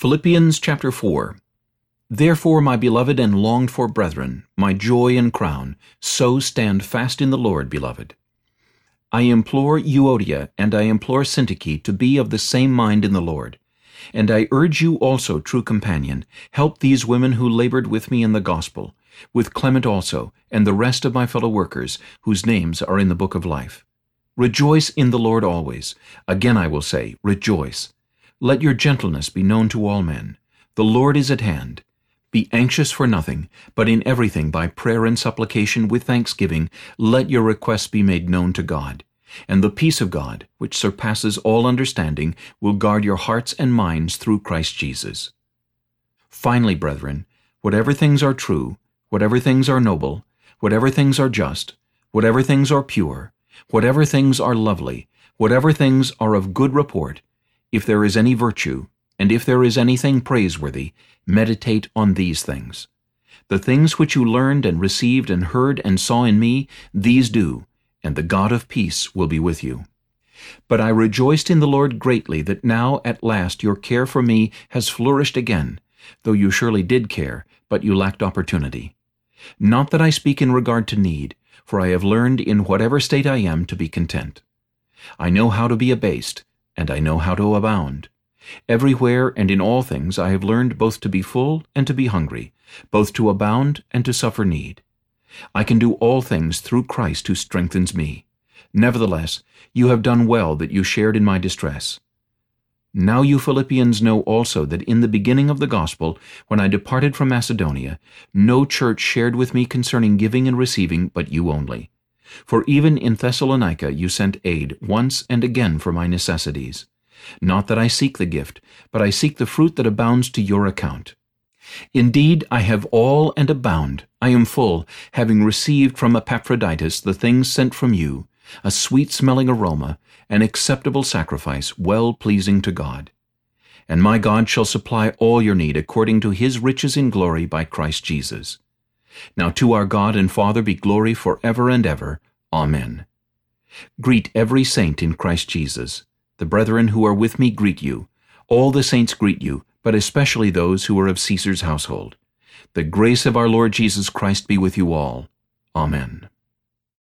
Philippians chapter 4 Therefore, my beloved and longed-for brethren, my joy and crown, so stand fast in the Lord, beloved. I implore Euodia and I implore Syntyche to be of the same mind in the Lord. And I urge you also, true companion, help these women who labored with me in the gospel, with Clement also, and the rest of my fellow workers, whose names are in the book of life. Rejoice in the Lord always. Again I will say, rejoice. Let your gentleness be known to all men. The Lord is at hand. Be anxious for nothing, but in everything by prayer and supplication with thanksgiving let your requests be made known to God. And the peace of God, which surpasses all understanding, will guard your hearts and minds through Christ Jesus. Finally, brethren, whatever things are true, whatever things are noble, whatever things are just, whatever things are pure, whatever things are lovely, whatever things are of good report, if there is any virtue, and if there is anything praiseworthy, meditate on these things. The things which you learned and received and heard and saw in me, these do, and the God of peace will be with you. But I rejoiced in the Lord greatly that now at last your care for me has flourished again, though you surely did care, but you lacked opportunity. Not that I speak in regard to need, for I have learned in whatever state I am to be content. I know how to be abased, and I know how to abound. Everywhere and in all things I have learned both to be full and to be hungry, both to abound and to suffer need. I can do all things through Christ who strengthens me. Nevertheless, you have done well that you shared in my distress. Now you Philippians know also that in the beginning of the gospel, when I departed from Macedonia, no church shared with me concerning giving and receiving but you only. For even in Thessalonica you sent aid once and again for my necessities. Not that I seek the gift, but I seek the fruit that abounds to your account. Indeed, I have all and abound. I am full, having received from Epaphroditus the things sent from you, a sweet-smelling aroma, an acceptable sacrifice, well-pleasing to God. And my God shall supply all your need according to his riches in glory by Christ Jesus. Now to our God and Father be glory for ever and ever. Amen. Greet every saint in Christ Jesus. The brethren who are with me greet you. All the saints greet you, but especially those who are of Caesar's household. The grace of our Lord Jesus Christ be with you all. Amen.